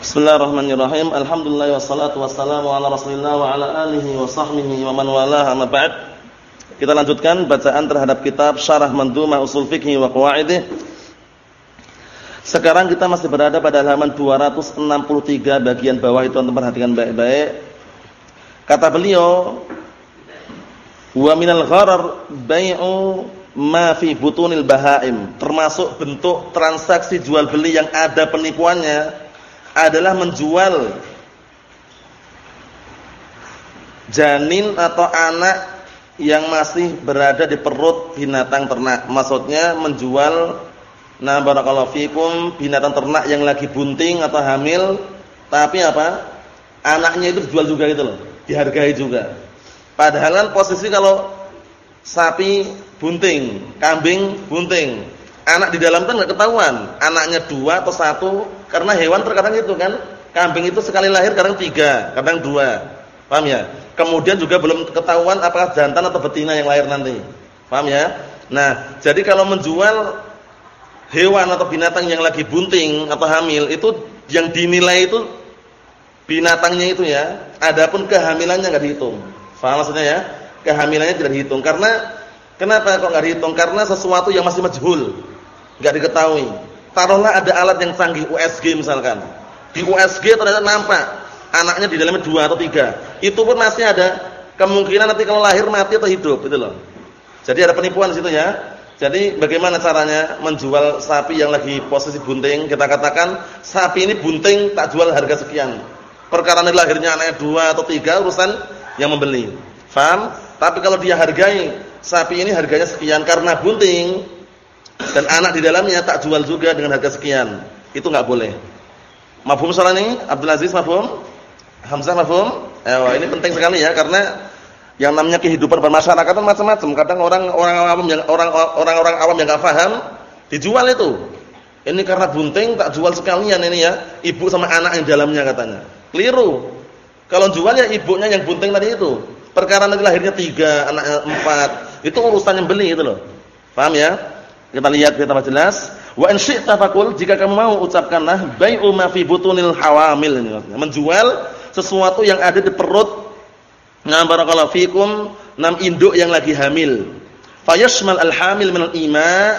Bismillahirrahmanirrahim. Alhamdulillah wassalatu wassalamu ala Rasulillah wa ala alihi wa sahbihi wa man walah amma ba'd. Kita lanjutkan bacaan terhadap kitab Syarah Mandhumah Usul Fiqh wa Qawaidih. Sekarang kita masih berada pada halaman 263 bagian bawah itu untuk perhatikan baik-baik. Kata beliau, "Wa minal gharar bai'u ma fi butunil bahaim." Termasuk bentuk transaksi jual beli yang ada penipuannya adalah menjual janin atau anak yang masih berada di perut binatang ternak. Maksudnya menjual nah barakallahu fikum binatang ternak yang lagi bunting atau hamil tapi apa? Anaknya itu dijual juga gitu loh, dihargai juga. Padahal kan posisi kalau sapi bunting, kambing bunting, anak di dalam kan nggak ketahuan, anaknya dua atau satu karena hewan terkadang itu kan, kambing itu sekali lahir kadang tiga, kadang dua. Paham ya? Kemudian juga belum ketahuan apakah jantan atau betina yang lahir nanti. Paham ya? Nah, jadi kalau menjual hewan atau binatang yang lagi bunting atau hamil itu yang dinilai itu binatangnya itu ya. Adapun kehamilannya enggak dihitung. Paham maksudnya ya? Kehamilannya tidak dihitung karena kenapa kok enggak dihitung? Karena sesuatu yang masih majhul, enggak diketahui. Taruhlah ada alat yang canggih USG misalkan. Di USG ternyata nampak anaknya di dalamnya dua atau tiga. Itu pun masih ada kemungkinan nanti kalau lahir mati atau hidup itu loh. Jadi ada penipuan di situ ya. Jadi bagaimana caranya menjual sapi yang lagi posisi bunting? Kita katakan sapi ini bunting tak jual harga sekian. Perkara ini lahirnya anaknya dua atau tiga urusan yang membeli. Faham? Tapi kalau dia hargai sapi ini harganya sekian karena bunting, dan anak di dalamnya tak jual juga dengan harga sekian. Itu enggak boleh. Mafhum soal ini? Abdul Aziz mafhum? Hamzah mafhum? Eh, ini penting sekali ya karena yang namanya kehidupan bermasyarakat kan macam-macam. Kadang orang orang awam yang orang orang-orang awam yang enggak paham dijual itu. Ini karena bunting tak jual sekalian ini ya, ibu sama anak yang dalamnya katanya. Keliru. Kalau jualnya ibunya yang bunting tadi itu. Perkara nanti lahirnya tiga, anaknya empat, itu urusan yang beli itu loh. Paham ya? Kita lihat kita jelas. Wa in syi'ta jika kamu mau ucapkanlah bai'u ma fi butunil hawamil. Menjual sesuatu yang ada di perut. Nah barakallahu fikum. Nam induk yang lagi hamil. Fayashmal al-hamil min al-ima.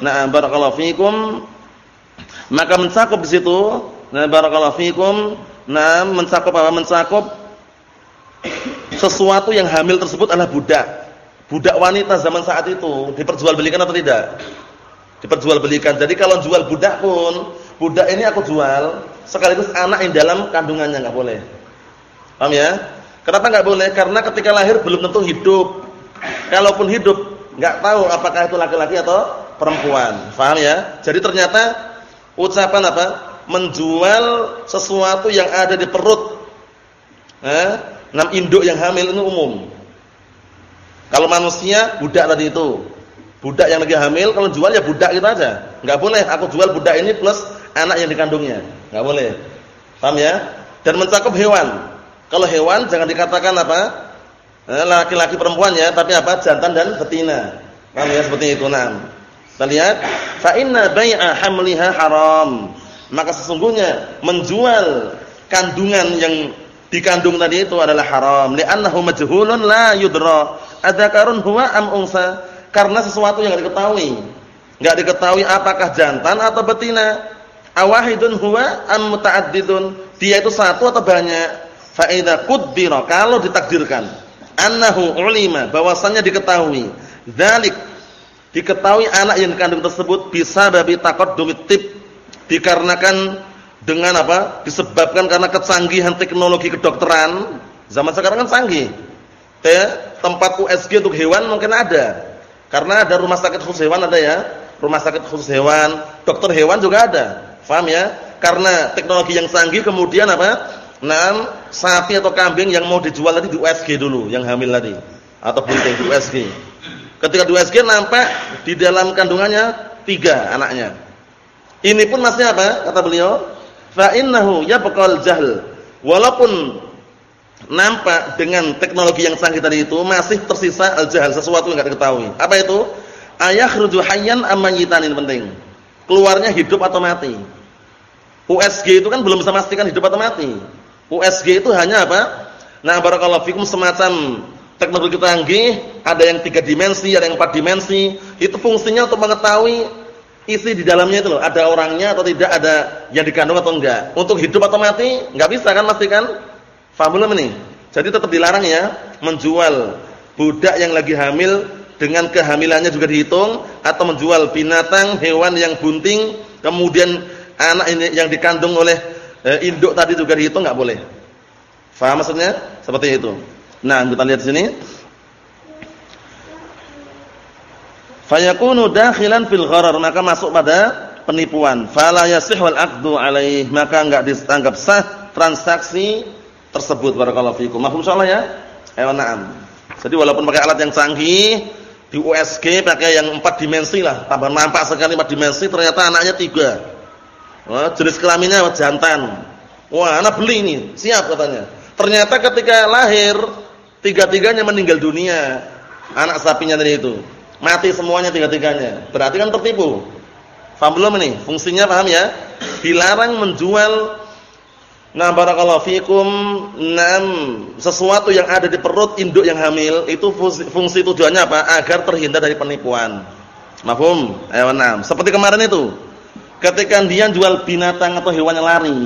Nah barakallahu fikum. Maka mencakup di situ. Nah barakallahu fikum. Nah mencakup apa? Mencakup sesuatu yang hamil tersebut adalah budak budak wanita zaman saat itu diperjualbelikan atau tidak? Diperjualbelikan. Jadi kalau jual budak pun, budak ini aku jual sekaligus anak yang dalam kandungannya nggak boleh. Paham ya? Kenapa nggak boleh? Karena ketika lahir belum tentu hidup. Kalaupun hidup, nggak tahu apakah itu laki-laki atau perempuan. Paham ya? Jadi ternyata ucapan apa? Menjual sesuatu yang ada di perut. Eh, enam induk yang hamil ini umum. Kalau manusia budak tadi itu. Budak yang lagi hamil kalau jual ya budak gitu aja. Enggak boleh aku jual budak ini plus anak yang dikandungnya. Enggak boleh. Paham ya? Dan mencakup hewan. Kalau hewan jangan dikatakan apa? Eh, laki-laki perempuan ya, tapi apa? jantan dan betina. Paham ya seperti itu. Nah. Kita lihat, fa inna bai'a hamliha haram. Maka sesungguhnya menjual kandungan yang dikandung tadi itu adalah haram. Li'annahu majhulun la yudra adzakarun huwa am unsa? Karena sesuatu yang diketahui. Enggak diketahui apakah jantan atau betina. Awahidun huwa am muta'addidun? Dia itu satu atau banyak? Fa idza kalau ditakdirkan annahu ulima bahwasannya diketahui dzalik diketahui anak yang dikandung tersebut bisa babi taqaddumit tib dikarenakan dengan apa? disebabkan karena kecanggihan teknologi kedokteran zaman sekarang kan canggih ya, tempat USG untuk hewan mungkin ada. Karena ada rumah sakit khusus hewan ada ya. Rumah sakit khusus hewan, dokter hewan juga ada. Paham ya? Karena teknologi yang canggih kemudian apa? Nah, sapi atau kambing yang mau dijual tadi di USG dulu, yang hamil tadi atau bunting di USG. Ketika di USG nampak di dalam kandungannya tiga anaknya. Ini pun masih apa? Kata beliau, fa innahu yabqal jahl. Walaupun nampak dengan teknologi yang canggih tadi itu masih tersisa al-jahal, sesuatu yang enggak diketahui. Apa itu? Ayakhruju hayyan am ini penting. Keluarnya hidup atau mati. USG itu kan belum bisa memastikan hidup atau mati. USG itu hanya apa? Nah, barakallahu fikum semacam teknologi canggih, ada yang tiga dimensi, ada yang empat dimensi. Itu fungsinya untuk mengetahui isi di dalamnya itu loh, ada orangnya atau tidak, ada yang dikandung atau enggak. Untuk hidup atau mati, enggak bisa kan pastikan? Faham belum ini? Jadi tetap dilarang ya menjual budak yang lagi hamil dengan kehamilannya juga dihitung atau menjual binatang hewan yang bunting kemudian anak ini yang dikandung oleh e, induk tadi juga dihitung enggak boleh. Faham maksudnya? Seperti itu. Nah, kita lihat sini. Fayakunu dakhilan fil gharar, maka masuk pada penipuan. Fala yasihul aqdu alaih, maka enggak dianggap sah transaksi tersebut barakallahu fikum. Mahfum insyaallah ya? Ayo na'am. Jadi walaupun pakai alat yang canggih, di USG pakai yang empat dimensi lah, tambah nampak sekali empat dimensi, ternyata anaknya tiga. Wah, jenis kelaminnya jantan. Wah, anak beli ini, siap katanya. Ternyata ketika lahir, tiga-tiganya meninggal dunia. Anak sapinya tadi itu. Mati semuanya tiga-tiganya. Berarti kan tertipu. Paham belum ini? Fungsinya paham ya? Dilarang menjual Nah barakallahu fikum enam sesuatu yang ada di perut induk yang hamil itu fungsi, fungsi tujuannya apa? Agar terhindar dari penipuan. Mafhum? Ayo enam. Seperti kemarin itu. Ketika dia jual binatang atau hewan yang lari,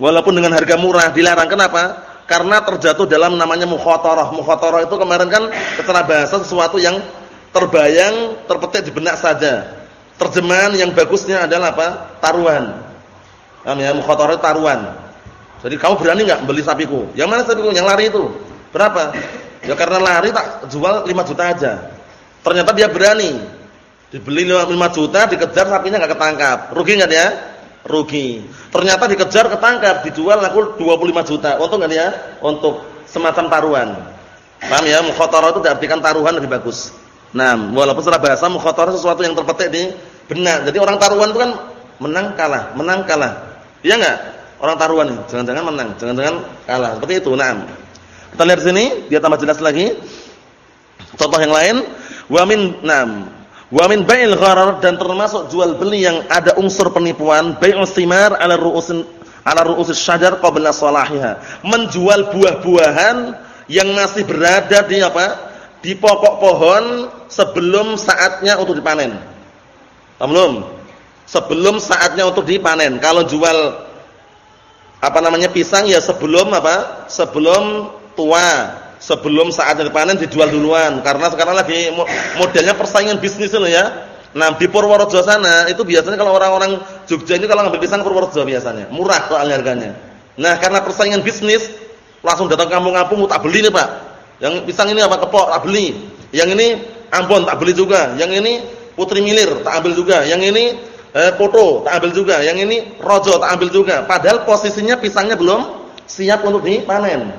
walaupun dengan harga murah dilarang. Kenapa? Karena terjatuh dalam namanya mukhatarah. Mukhatarah itu kemarin kan secara bahasa sesuatu yang terbayang, terpetik di benak saja. Terjemahan yang bagusnya adalah apa? Taruhan. Paham ya? Mukhatarah taruhan. Jadi kamu berani enggak beli sapiku? Yang mana sapiku? Yang lari itu. Berapa? Ya karena lari tak jual 5 juta aja. Ternyata dia berani. Dibeli 5 juta, dikejar sapinya enggak ketangkap. Rugi enggak dia? Rugi. Ternyata dikejar ketangkap, dijual aku 25 juta. Untung enggak dia? Untuk semacam taruhan. Paham ya? Mukhatarah itu diartikan taruhan lebih bagus. Nah, walaupun secara bahasa mukhatarah sesuatu yang terpetik di benak. Jadi orang taruhan itu kan menang kalah, menang kalah. Iya enggak? Orang taruhan nih, jangan-jangan menang, jangan-jangan kalah. Seperti itu. Nah, kita lihat sini, dia tambah jelas lagi. Contoh yang lain, wa min nam, wa min bai'il gharar dan termasuk jual beli yang ada unsur penipuan, bai'us simar 'ala ru'usin 'ala ru'usis syajar qabla salahiha. Menjual buah-buahan yang masih berada di apa? di pokok pohon sebelum saatnya untuk dipanen. Paham belum? Sebelum saatnya untuk dipanen. Kalau jual apa namanya pisang ya sebelum apa? Sebelum tua, sebelum saatnya dipanen dijual duluan. Karena sekarang lagi modelnya persaingan bisnis loh ya. Nah, di Purworejo sana itu biasanya kalau orang-orang Jogja ini kalau ngambil pisang Purworejo biasanya, murah soalnya harganya. Nah, karena persaingan bisnis langsung datang kampung-kampung tak beli nih, Pak. Yang pisang ini apa kepok tak beli. Yang ini Ambon tak beli juga. Yang ini Putri Milir tak ambil juga. Yang ini eh, Poto tak ambil juga. Yang ini Rojo tak ambil juga. Padahal posisinya pisangnya belum siap untuk dipanen.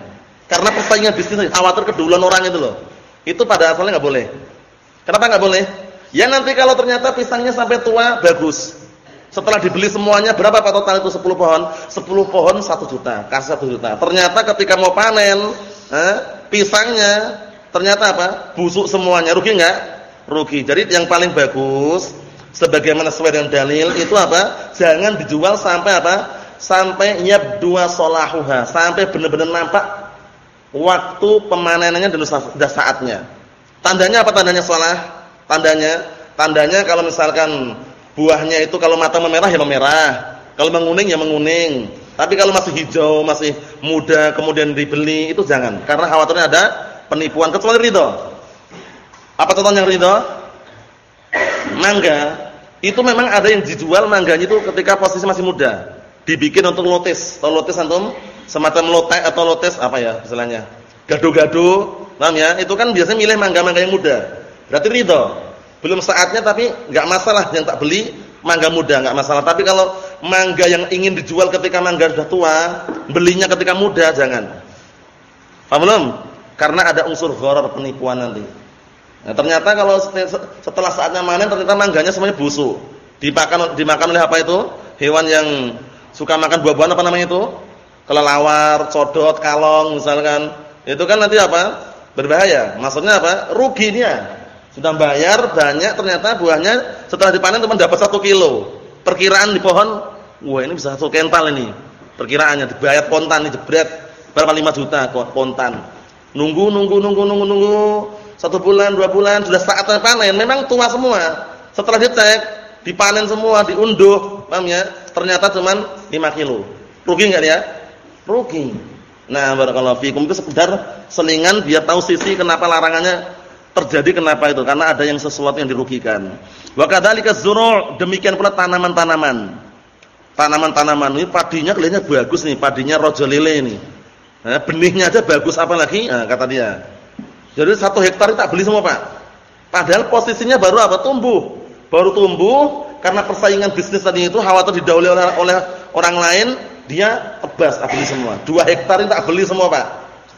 Karena persaingan bisnis khawatir keduluan orang itu loh. Itu pada asalnya nggak boleh. Kenapa nggak boleh? Ya nanti kalau ternyata pisangnya sampai tua bagus. Setelah dibeli semuanya berapa pak total itu 10 pohon? 10 pohon 1 juta, kasih 1 juta. Ternyata ketika mau panen, eh, pisangnya ternyata apa? Busuk semuanya. Rugi enggak? Rugi. Jadi yang paling bagus sebagaimana sesuai dengan dalil itu apa? Jangan dijual sampai apa? Sampai dua solahuha, sampai benar-benar nampak waktu pemanenannya dan sudah saatnya. Tandanya apa tandanya solah? Tandanya, tandanya kalau misalkan buahnya itu kalau mata memerah ya memerah, kalau menguning ya menguning. Tapi kalau masih hijau, masih muda, kemudian dibeli itu jangan, karena khawatirnya ada penipuan kecuali ridho. Apa contohnya ridho? Mangga itu memang ada yang dijual mangganya itu ketika posisi masih muda, dibikin untuk lotis. Atau lotis antum semacam lotek atau lotis apa ya istilahnya? Gado-gado, paham ya? Itu kan biasanya milih mangga-mangga yang muda. Berarti ridho. Belum saatnya tapi enggak masalah yang tak beli mangga muda enggak masalah. Tapi kalau mangga yang ingin dijual ketika mangga sudah tua, belinya ketika muda jangan. Paham belum? Karena ada unsur gharar penipuan nanti. Nah, ternyata kalau setelah saatnya manen ternyata mangganya semuanya busuk. Dimakan dimakan oleh apa itu? Hewan yang suka makan buah-buahan apa namanya itu? Kelelawar, codot, kalong misalkan. Itu kan nanti apa? Berbahaya. Maksudnya apa? Rugi dia. Sudah bayar banyak ternyata buahnya setelah dipanen cuma dapat satu kilo. Perkiraan di pohon Wah, ini bisa satu kental ini. Perkiraannya dibayar kontan nih jebret berapa 5 juta kontan. Nunggu nunggu nunggu nunggu nunggu satu bulan, dua bulan sudah saatnya panen, memang tua semua. Setelah dicek, dipanen semua, diunduh, paham ya? Ternyata cuma 5 kilo. Rugi enggak ya? Rugi. Nah, barakallahu fikum itu sekedar selingan biar tahu sisi kenapa larangannya terjadi kenapa itu? Karena ada yang sesuatu yang dirugikan. Wa kadzalika zuru' demikian pula tanaman-tanaman. Tanaman-tanaman ini padinya kelihatannya bagus nih, padinya rojo lele ini. Nah, benihnya aja bagus apalagi nah, kata dia. Jadi satu hektar tak beli semua pak. Padahal posisinya baru apa? Tumbuh. Baru tumbuh karena persaingan bisnis tadi itu khawatir didahului oleh, oleh orang lain, dia tebas tak beli semua. Dua hektar ini tak beli semua pak.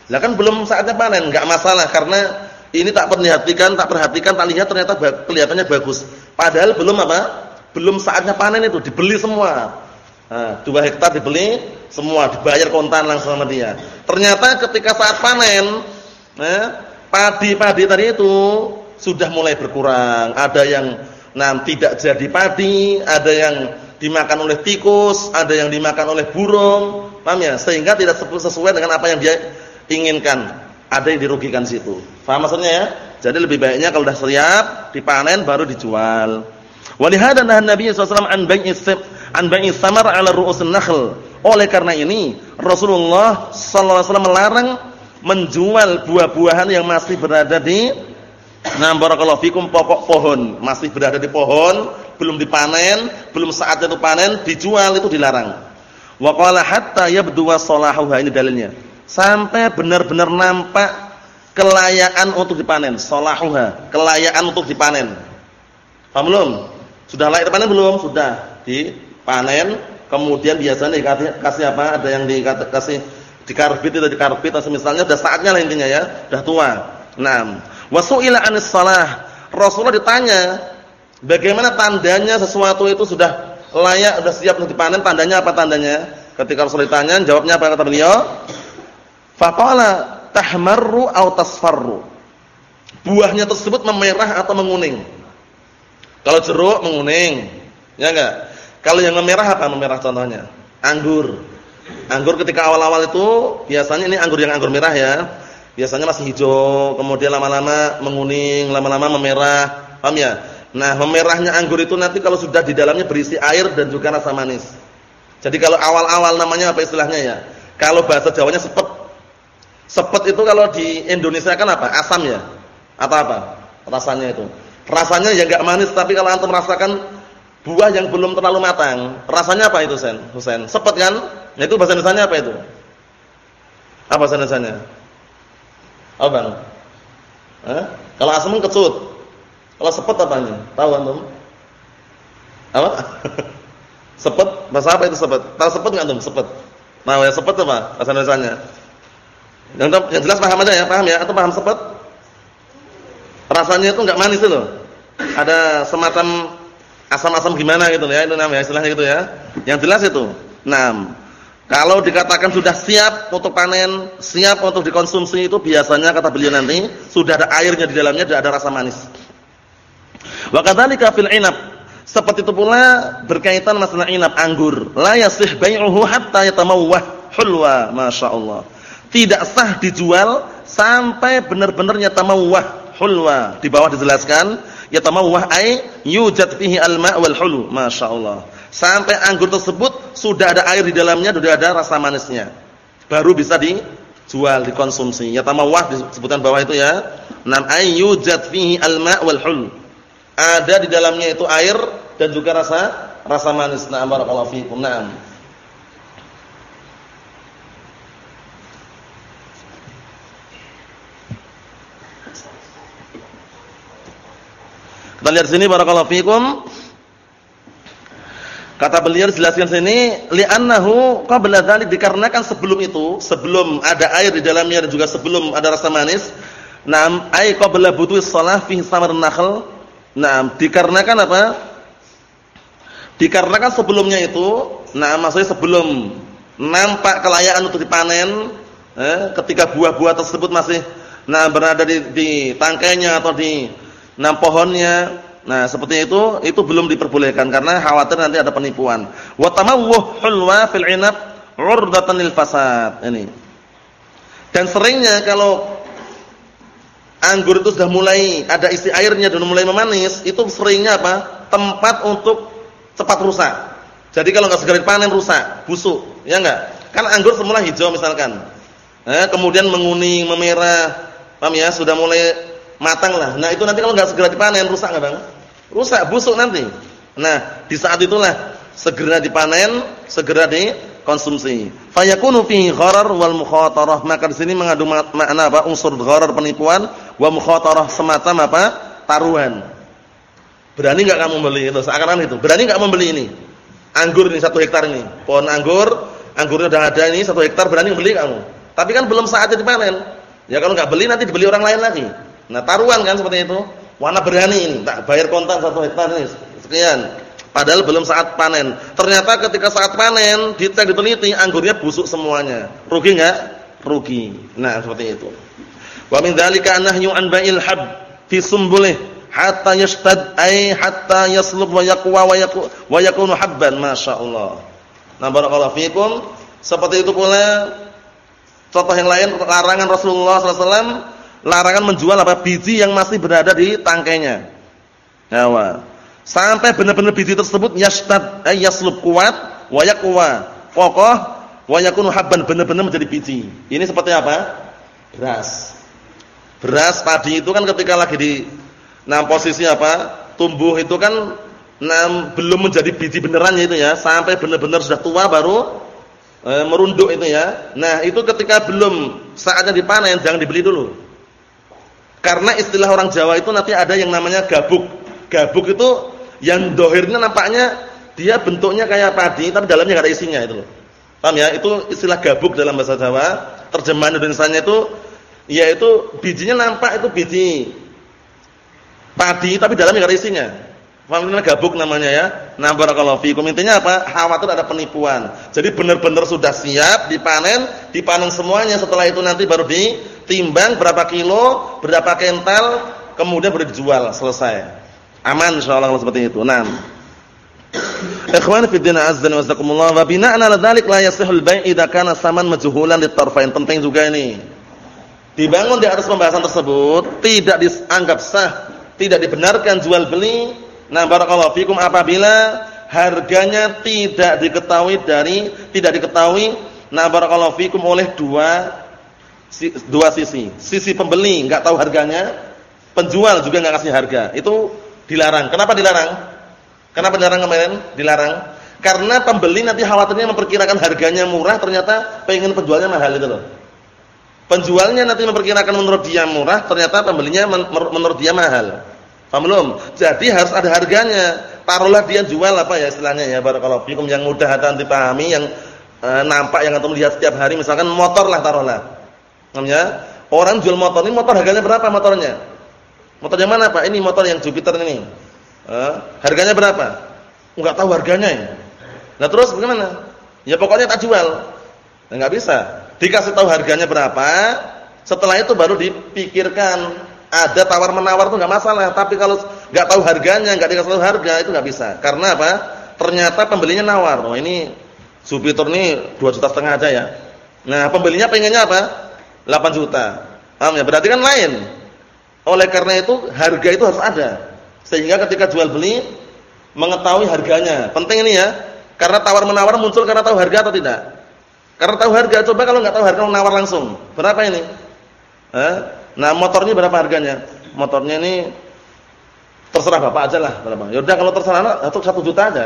Lah kan belum saatnya panen, nggak masalah karena ini tak perhatikan, tak perhatikan, tak lihat ternyata kelihatannya bagus. Padahal belum apa? Belum saatnya panen itu, dibeli semua. Nah, dua hektar dibeli semua, dibayar kontan langsung sama dia. Ternyata ketika saat panen, nah, padi-padi tadi itu sudah mulai berkurang. Ada yang nah, tidak jadi padi, ada yang dimakan oleh tikus, ada yang dimakan oleh burung, paham ya? Sehingga tidak sesuai dengan apa yang dia inginkan. Ada yang dirugikan situ. Faham maksudnya ya? Jadi lebih baiknya kalau sudah siap dipanen baru dijual. Walihada nahan Nabi SAW an bai'i samar 'ala ru'usin nakhl. Oleh karena ini Rasulullah SAW melarang menjual buah-buahan yang masih berada di Nah barakallahu fikum pokok pohon masih berada di pohon, belum dipanen, belum saatnya itu panen, dijual itu dilarang. Wa qala hatta yabdu salahuha ini dalilnya sampai benar-benar nampak kelayaan untuk dipanen, salahuha, kelayaan untuk dipanen. Paham belum? Sudah layak dipanen belum? Sudah dipanen, kemudian biasanya dikasih kasih apa? Ada yang dikasih dikarbit itu dikarbit atau misalnya sudah saatnya lah intinya ya, sudah tua. Naam. Wasu'ila anis salah. Rasulullah ditanya, bagaimana tandanya sesuatu itu sudah layak, sudah siap untuk dipanen, tandanya apa tandanya? Ketika Rasul ditanya, jawabnya apa kata beliau? Faqala tahmarru aw tasfarru. Buahnya tersebut memerah atau menguning. Kalau jeruk menguning, ya enggak? Kalau yang memerah apa memerah contohnya? Anggur. Anggur ketika awal-awal itu biasanya ini anggur yang anggur merah ya. Biasanya masih hijau, kemudian lama-lama menguning, lama-lama memerah. Paham ya? Nah, memerahnya anggur itu nanti kalau sudah di dalamnya berisi air dan juga rasa manis. Jadi kalau awal-awal namanya apa istilahnya ya? Kalau bahasa Jawanya sepet. Sepet itu kalau di Indonesia kan apa? Asam ya? Atau apa? Rasanya itu. Rasanya ya enggak manis, tapi kalau antum merasakan buah yang belum terlalu matang, rasanya apa itu, Sen? Husain? Sepet kan? Nah, itu bahasa Indonesia apa itu? Apa bahasa Indonesia? Apa, Bang? Hah? Kalau asam kan kecut. Kalau sepet apanya? Tahu antum? Apa? sepet, bahasa apa itu sepet? Tahu sepet enggak antum? Sepet. Nah, ya sepet apa? Bahasa Indonesia. Yang, yang jelas paham aja ya, paham ya? Atau paham sepet? Rasanya itu enggak manis itu loh. Ada semacam asam-asam gimana gitu ya, itu namanya istilahnya gitu ya. Yang jelas itu. Nah, kalau dikatakan sudah siap untuk panen, siap untuk dikonsumsi itu biasanya kata beliau nanti sudah ada airnya di dalamnya, sudah ada rasa manis. Wa kadzalika fil inab. Seperti itu pula berkaitan masalah inab anggur. La yasih bai'uhu hatta yatamawwah hulwa, masyaallah tidak sah dijual sampai benar-benar yatamawwah hulwa. Di bawah dijelaskan yatamawwah ai yujad fihi al-ma' wal hulu. Masyaallah. Sampai anggur tersebut sudah ada air di dalamnya, sudah ada rasa manisnya. Baru bisa dijual, dikonsumsi. Yatamawwah disebutkan bawah itu ya. Nam ai yujad fihi al-ma'. Ada di dalamnya itu air dan juga rasa rasa manis. Na'am barakallahu fiikum. Na'am. Kita lihat sini barakallahu fikum. Kata beliau jelaskan sini, li'annahu qabla dzalik dikarenakan sebelum itu, sebelum ada air di dalamnya dan juga sebelum ada rasa manis, nam ay qabla butuh shalah fi samar nakhl. Naam, dikarenakan apa? Dikarenakan sebelumnya itu, nah maksudnya sebelum nampak kelayaan untuk dipanen, eh, ketika buah-buah tersebut masih nah berada di, di tangkainya atau di Nah pohonnya Nah, seperti itu itu belum diperbolehkan karena khawatir nanti ada penipuan. Wa tamawwuh hulwa fil 'inab 'urdatan lil fasad. Ini. Dan seringnya kalau anggur itu sudah mulai ada isi airnya dan mulai memanis, itu seringnya apa? Tempat untuk cepat rusak. Jadi kalau nggak segera panen rusak, busuk, ya enggak? Kan anggur semula hijau misalkan. Eh, kemudian menguning, memerah, paham ya? Sudah mulai matang lah. Nah, itu nanti kalau nggak segera dipanen rusak nggak, Bang? Rusak, busuk nanti. Nah, di saat itulah segera dipanen, segera dikonsumsi. Fayakunu fi gharar wal mukhatarah. Maka di sini mengandung makna apa? Unsur gharar penipuan wa mukhatarah semacam apa? taruhan. Berani enggak kamu beli itu? Seakan-akan itu. Berani enggak membeli ini? Anggur ini satu hektar ini. Pohon anggur, anggurnya sudah ada ini satu hektar, berani membeli kamu? Tapi kan belum saatnya dipanen. Ya kalau enggak beli nanti dibeli orang lain lagi. Nah, taruhan kan seperti itu. Warna berani ini, tak bayar kontan satu hektar ini sekian. Padahal belum saat panen. Ternyata ketika saat panen, dicek diteliti, anggurnya busuk semuanya. Rugi enggak? Rugi. Nah, seperti itu. Wa min dzalika nahyu an ba'il hab fi sumbulih hatta yashtad ay hatta yaslub wa yaqwa wa wa yakunu habban masyaallah. Nah, barakallahu fikum. Seperti itu pula contoh yang lain larangan Rasulullah sallallahu alaihi wasallam larangan menjual apa biji yang masih berada di tangkainya. Nah, sampai benar-benar biji tersebut yashtad ay yaslub kuat wa yaqwa. Kokoh wa yakunu habban benar-benar menjadi biji. Ini seperti apa? Beras. Beras padi itu kan ketika lagi di nah posisi apa? Tumbuh itu kan nah, belum menjadi biji beneran itu ya, sampai benar-benar sudah tua baru e, merunduk itu ya. Nah, itu ketika belum saatnya dipanen jangan dibeli dulu. Karena istilah orang Jawa itu nanti ada yang namanya gabuk. Gabuk itu yang dohirnya nampaknya dia bentuknya kayak padi tapi dalamnya nggak ada isinya itu. Paham ya? Itu istilah gabuk dalam bahasa Jawa. Terjemahan Indonesianya itu yaitu bijinya nampak itu biji padi tapi dalamnya nggak ada isinya. Paham ini gabuk namanya ya. Nah, barakallahu fikum. Intinya apa? Khawatir ada penipuan. Jadi benar-benar sudah siap dipanen, dipanen semuanya. Setelah itu nanti baru ditimbang berapa kilo, berapa kental, kemudian baru dijual, selesai. Aman insyaallah seperti itu. Naam. Ikhwan fi din azza wa jazakumullah wa bina'an 'ala dzalik la yasihul bai' idza kana saman majhulan litarfain. Penting juga ini. Dibangun di atas pembahasan tersebut tidak dianggap sah, tidak dibenarkan jual beli Nah, barakallahu fikum apabila harganya tidak diketahui dari tidak diketahui nah barakallahu fikum oleh dua dua sisi. Sisi pembeli enggak tahu harganya, penjual juga enggak kasih harga. Itu dilarang. Kenapa dilarang? Kenapa dilarang kemarin? Dilarang karena pembeli nanti khawatirnya memperkirakan harganya murah ternyata pengen penjualnya mahal itu loh. Penjualnya nanti memperkirakan menurut dia murah, ternyata pembelinya menurut dia mahal. Paham belum? Jadi harus ada harganya. Taruhlah dia jual apa ya istilahnya ya barakallahu fikum yang mudah hati dipahami yang e, nampak yang antum lihat setiap hari misalkan motor lah taruhlah. Namanya orang jual motor ini motor harganya berapa motornya? Motor yang mana Pak? Ini motor yang Jupiter ini. E, harganya berapa? Enggak tahu harganya ya. Nah terus bagaimana? Ya pokoknya tak jual. Nah, bisa. Dikasih tahu harganya berapa, setelah itu baru dipikirkan ada tawar menawar itu nggak masalah, tapi kalau nggak tahu harganya, nggak dikasih tahu harga itu nggak bisa. Karena apa? Ternyata pembelinya nawar. Oh ini Jupiter ini dua juta setengah aja ya. Nah pembelinya pengennya apa? 8 juta. Paham ya? Berarti kan lain. Oleh karena itu harga itu harus ada. Sehingga ketika jual beli mengetahui harganya. Penting ini ya. Karena tawar menawar muncul karena tahu harga atau tidak? Karena tahu harga. Coba kalau nggak tahu harga menawar langsung. Berapa ini? Eh? Nah, motornya berapa harganya? Motornya ini terserah Bapak aja lah berapa. Ya udah kalau terserah atau satu juta aja.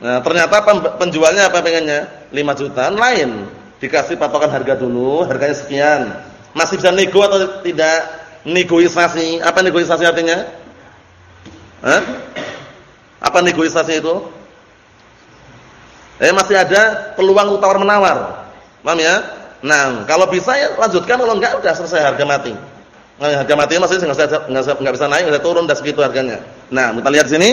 Nah, ternyata penjualnya apa pengennya? 5 jutaan lain. Dikasih patokan harga dulu, harganya sekian. Masih bisa nego atau tidak? Negosiasi. Apa negosiasi artinya? Hah? Apa negosiasi itu? Eh masih ada peluang tawar menawar. Paham ya? Nah, kalau bisa ya lanjutkan, kalau enggak udah selesai harga mati. Nah, harga mati masih enggak bisa enggak bisa naik, udah turun dah segitu harganya. Nah, kita lihat sini.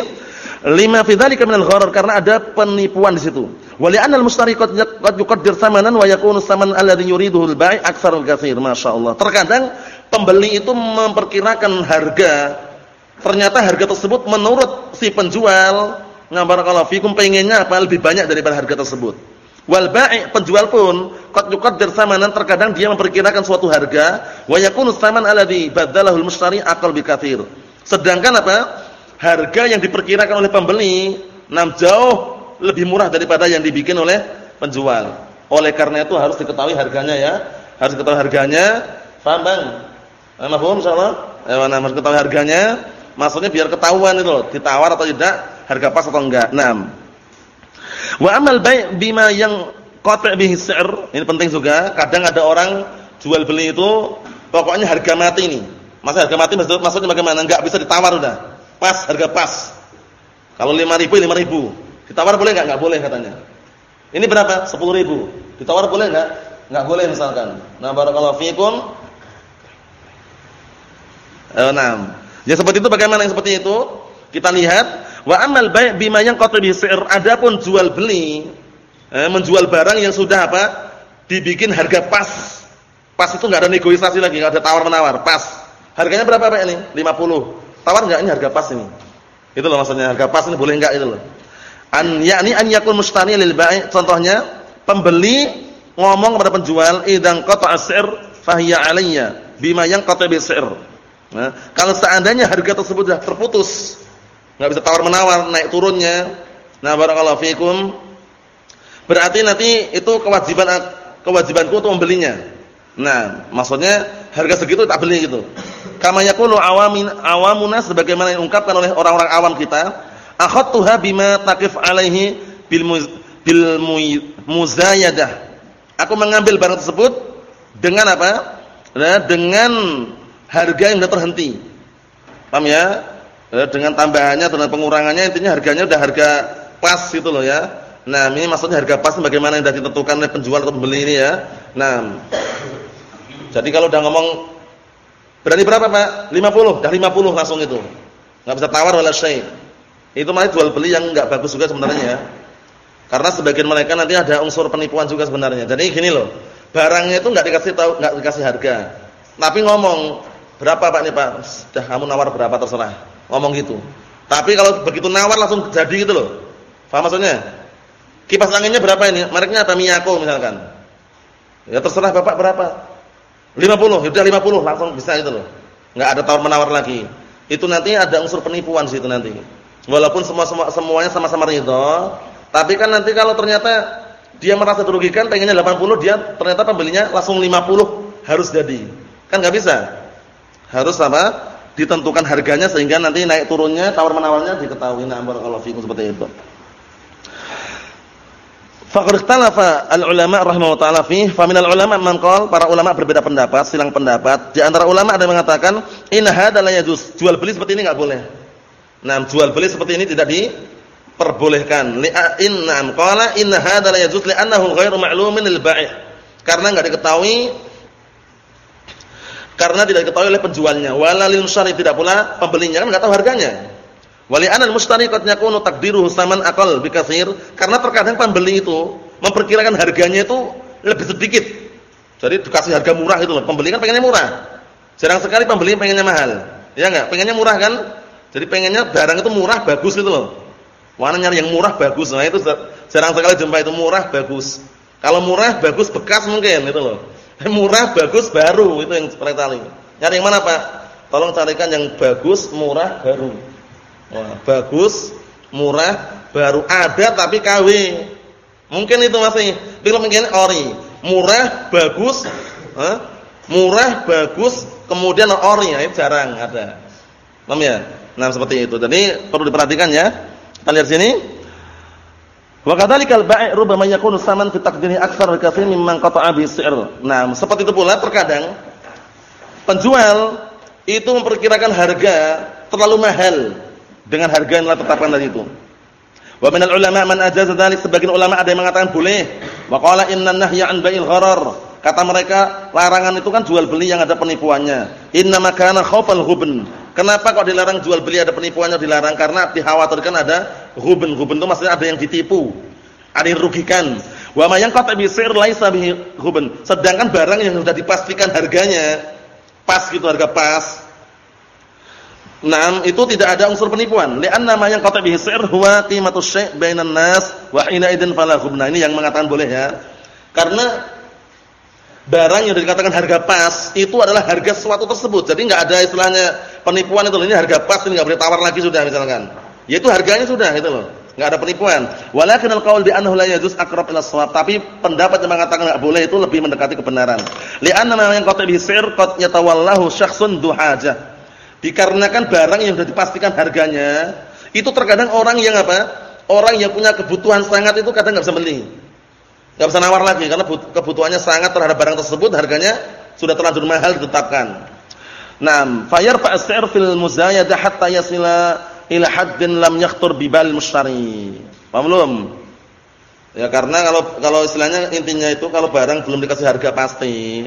Lima fi dzalika minal gharar karena ada penipuan di situ. Wa li'anna al-mushtari qad yuqaddir samanan wa yakunu saman alladhi al-bai' aktsarul katsir, masyaallah. Terkadang pembeli itu memperkirakan harga ternyata harga tersebut menurut si penjual ngabarakallahu fikum pengennya apa lebih banyak daripada harga tersebut. Wal bai' penjual pun qad yuqaddir samanan terkadang dia memperkirakan suatu harga wa yakunu saman alladhi badalahu al-mushtari aqal bi. Sedangkan apa? Harga yang diperkirakan oleh pembeli nam jauh lebih murah daripada yang dibikin oleh penjual. Oleh karena itu harus diketahui harganya ya. Harus diketahui harganya. Paham Bang? Mahfum insyaallah? Eh, harus diketahui harganya. Maksudnya biar ketahuan itu loh, ditawar atau tidak, harga pas atau enggak. Naam. Wa amal bai' bima yang qati' bihi si'r, ini penting juga. Kadang ada orang jual beli itu pokoknya harga mati ini. Masa harga mati maksud, maksudnya bagaimana? Enggak bisa ditawar udah. Pas, harga pas. Kalau 5000 5000. Ditawar boleh enggak? Enggak boleh katanya. Ini berapa? 10000. Ditawar boleh enggak? Enggak boleh misalkan. Nah, barakallahu fikum. Eh, nah. Ya seperti itu bagaimana yang seperti itu? Kita lihat Wa amal bai' bima yang qata bi. Adapun jual beli eh, menjual barang yang sudah apa? dibikin harga pas. Pas itu enggak ada negosiasi lagi, enggak ada tawar-menawar, pas. Harganya berapa Pak ini? 50. Tawar enggak ini harga pas ini? Itu loh maksudnya, harga pas ini boleh enggak itu loh. An yakni an yakun mustani lil bai'. Contohnya, pembeli ngomong kepada penjual, "Idzan qata'a as-si'r fahiya alayya bima yang qata bi si'r." Nah, kalau seandainya harga tersebut sudah terputus, nggak bisa tawar menawar naik turunnya. Nah, barakallahu fikum. Berarti nanti itu kewajiban kewajibanku untuk membelinya. Nah, maksudnya harga segitu tak beli gitu. Kama yaqulu awamin awamuna sebagaimana diungkapkan oleh orang-orang awam kita, akhadtuha bima taqif alaihi bil bil muzayadah. Aku mengambil barang tersebut dengan apa? Nah, dengan harga yang sudah terhenti. Paham ya? Eh, dengan tambahannya dengan pengurangannya intinya harganya udah harga pas gitu loh ya. Nah, ini maksudnya harga pas bagaimana yang sudah ditentukan oleh penjual atau pembeli ini ya. Nah. Jadi kalau udah ngomong berani berapa, Pak? 50, dah 50 langsung itu. Enggak bisa tawar wala syai. Itu malah jual beli yang enggak bagus juga sebenarnya ya. Karena sebagian mereka nanti ada unsur penipuan juga sebenarnya. Jadi gini loh, barangnya itu enggak dikasih tahu, enggak dikasih harga. Tapi ngomong, "Berapa, Pak nih, Pak?" Sudah kamu nawar berapa terserah. Ngomong gitu. Tapi kalau begitu nawar langsung jadi gitu loh. Paham maksudnya? Kipas anginnya berapa ini? Mereknya apa? Miyako misalkan. Ya terserah Bapak berapa? 50, sudah 50 langsung bisa itu loh. Enggak ada tawar menawar lagi. Itu nanti ada unsur penipuan situ nanti. Walaupun semua, semua semuanya sama-sama ridho, tapi kan nanti kalau ternyata dia merasa dirugikan pengennya 80, dia ternyata pembelinya langsung 50 harus jadi. Kan enggak bisa. Harus apa? ditentukan harganya sehingga nanti naik turunnya tawar menawarnya diketahui nah barakallahu fikum seperti itu. Faqad al-ulama rahimahullah taala fi fa minal ulama man para ulama berbeda pendapat, silang pendapat. Di antara ulama ada yang mengatakan in hadza la. Jual beli seperti ini enggak boleh. Nah, jual beli seperti ini tidak diperbolehkan. Li innam qala in hadza la yajuz li'annahu ghairu ma'lumin lil bai'. Karena enggak diketahui karena tidak diketahui oleh penjualnya. Walalil mushtari tidak pula pembelinya kan enggak tahu harganya. Wali anal mushtari qad yakunu taqdiruhu saman aqal bikatsir karena terkadang pembeli itu memperkirakan harganya itu lebih sedikit. Jadi dikasih harga murah itu loh. Pembeli kan pengennya murah. Jarang sekali pembeli pengennya mahal. Ya enggak? Pengennya murah kan? Jadi pengennya barang itu murah bagus gitu loh. Mana nyari yang murah bagus. Nah itu jarang sekali jumpa itu murah bagus. Kalau murah bagus bekas mungkin itu loh. Murah, bagus, baru itu yang paling tali. Nyari yang mana Pak? Tolong carikan yang bagus, murah, baru. Wah, bagus, murah, baru ada tapi KW. Mungkin itu masih. Film mungkin ori. Murah, bagus, huh? murah, bagus, kemudian ori. Itu jarang ada. Paham ya? Nah, seperti itu. Jadi perlu diperhatikan ya. Kita lihat sini. Wa kadzalikal bai' rubbama yakunu saman fi taqdiri aktsar bi katsir mimman qata'a bi si'r. Nah, seperti itu pula terkadang penjual itu memperkirakan harga terlalu mahal dengan harga yang telah tetapkan tadi itu. Wa minal ulama man ajaza dzalik sebagian ulama ada yang mengatakan boleh. Wa qala inna nahya an bai'il gharar. Kata mereka larangan itu kan jual beli yang ada penipuannya. Inna makana khaufal ghubn. Kenapa kok dilarang jual beli ada penipuannya dilarang? Karena dikhawatirkan ada ghubn. Ghubn itu maksudnya ada yang ditipu, ada yang rugikan. Wa ma yang qata bi sir laisa bihi ghubn. Sedangkan barang yang sudah dipastikan harganya pas gitu harga pas. Naam, itu tidak ada unsur penipuan. Li'anna ma yang bihi si'r huwa qimatu syai' bainan nas wa hina idzin fala ghubna. Ini yang mengatakan boleh ya. Karena barang yang dikatakan harga pas itu adalah harga sesuatu tersebut. Jadi enggak ada istilahnya penipuan itu. Ini harga pas ini enggak boleh tawar lagi sudah misalkan. Yaitu harganya sudah itu loh. Enggak ada penipuan. Walakin al-qaul bi annahu la yajuz aqrab ila shawab. Tapi pendapat yang mengatakan enggak boleh itu lebih mendekati kebenaran. Li'anna ma yang qata' bihi si'r qad yatawallahu syakhsun duhajah Dikarenakan barang yang sudah dipastikan harganya, itu terkadang orang yang apa? Orang yang punya kebutuhan sangat itu kadang nggak bisa beli. nggak bisa nawar lagi karena kebutuhannya sangat terhadap barang tersebut, harganya sudah terlanjur mahal ditetapkan. Naam, fayarfa as-si'r fil muzayadah hatta yasila ila haddin lam yakhtur bi bal mushtari. Paham belum? Ya karena kalau kalau istilahnya intinya itu kalau barang belum dikasih harga pasti,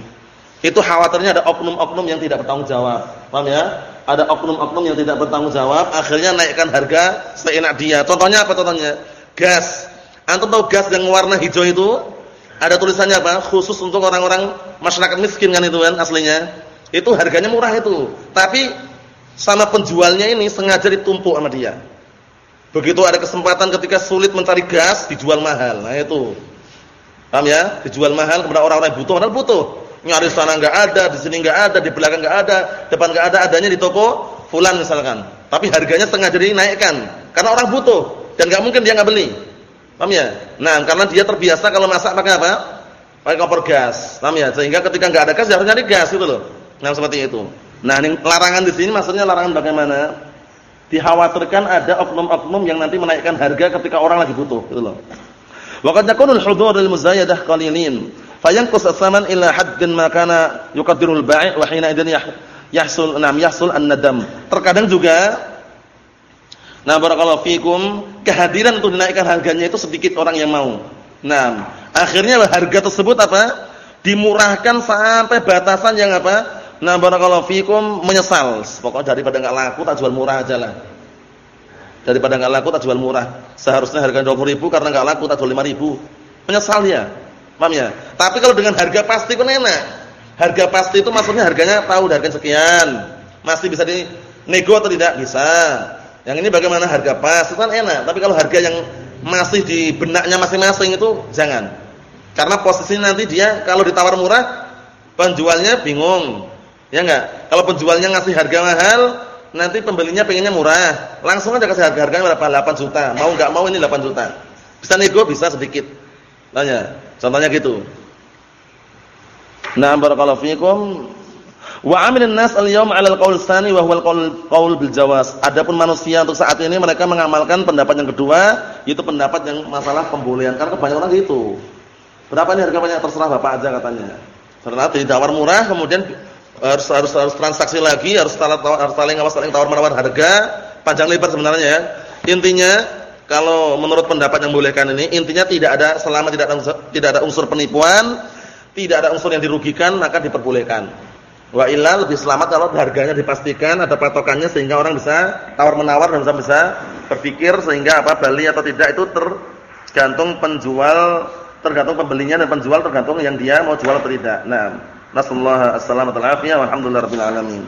itu khawatirnya ada oknum-oknum yang tidak bertanggung jawab. Paham ya? ada oknum-oknum yang tidak bertanggung jawab, akhirnya naikkan harga seenak dia. Contohnya apa contohnya? Gas. Antum tahu gas yang warna hijau itu? Ada tulisannya apa? Khusus untuk orang-orang masyarakat miskin kan itu kan aslinya. Itu harganya murah itu. Tapi sama penjualnya ini sengaja ditumpuk sama dia. Begitu ada kesempatan ketika sulit mencari gas, dijual mahal. Nah itu. Paham ya? Dijual mahal kepada orang-orang yang butuh, padahal butuh nyari sana enggak ada, di sini enggak ada, di belakang enggak ada, depan enggak ada, adanya di toko fulan misalkan. Tapi harganya setengah jadi dinaikkan karena orang butuh dan enggak mungkin dia enggak beli. Paham ya? Nah, karena dia terbiasa kalau masak pakai apa? Pakai kompor gas. Paham ya? Sehingga ketika enggak ada gas dia harus nyari gas gitu loh. Nah, seperti itu. Nah, ini larangan di sini maksudnya larangan bagaimana? Dikhawatirkan ada oknum-oknum yang nanti menaikkan harga ketika orang lagi butuh gitu loh. Waqad yakunul hudurul muzayadah qalilin fayanqus as-saman ila haddin ma kana yuqaddirul bai' wa yahsul nam yahsul an-nadam. Terkadang juga Nah, barakallahu fikum, kehadiran untuk dinaikkan harganya itu sedikit orang yang mau. Nah, akhirnya harga tersebut apa? Dimurahkan sampai batasan yang apa? Nah, barakallahu fikum menyesal. Pokoknya daripada enggak laku tak jual murah aja lah. Daripada enggak laku tak jual murah. Seharusnya harga 20.000 karena enggak laku tak jual 5.000. Menyesal ya. Paham ya? Tapi kalau dengan harga pasti kan enak. Harga pasti itu maksudnya harganya tahu harga sekian. Masih bisa di nego atau tidak? Bisa. Yang ini bagaimana harga pas? Itu kan enak. Tapi kalau harga yang masih di benaknya masing-masing itu jangan. Karena posisinya nanti dia kalau ditawar murah penjualnya bingung. Ya enggak? Kalau penjualnya ngasih harga mahal, nanti pembelinya pengennya murah. Langsung aja kasih harga-harga berapa? 8 juta. Mau enggak mau ini 8 juta. Bisa nego, bisa sedikit. Tanya. Contohnya gitu. Nah, barakallahu fiikum. Wa 'amilun nas al-yawma 'ala al-qaul tsani wa huwa al-qaul qaul bil jawaz. Adapun manusia untuk saat ini mereka mengamalkan pendapat yang kedua, yaitu pendapat yang masalah pembolehan. Karena kebanyakan orang gitu. Berapa nih harga banyak terserah Bapak aja katanya. Karena ditawar murah kemudian harus harus harus transaksi lagi, harus harus saling awas saling tawar menawar harga, panjang lebar sebenarnya ya. Intinya kalau menurut pendapat yang bolehkan ini intinya tidak ada selama tidak ada unsur, tidak ada unsur penipuan, tidak ada unsur yang dirugikan maka diperbolehkan. Wa illa lebih selamat kalau harganya dipastikan ada patokannya sehingga orang bisa tawar-menawar dan bisa bisa berpikir sehingga apa beli atau tidak itu tergantung penjual, tergantung pembelinya dan penjual tergantung yang dia mau jual atau tidak. Nah, nasallahu alaihi wasallam wa alhamdulillah rabbil alamin.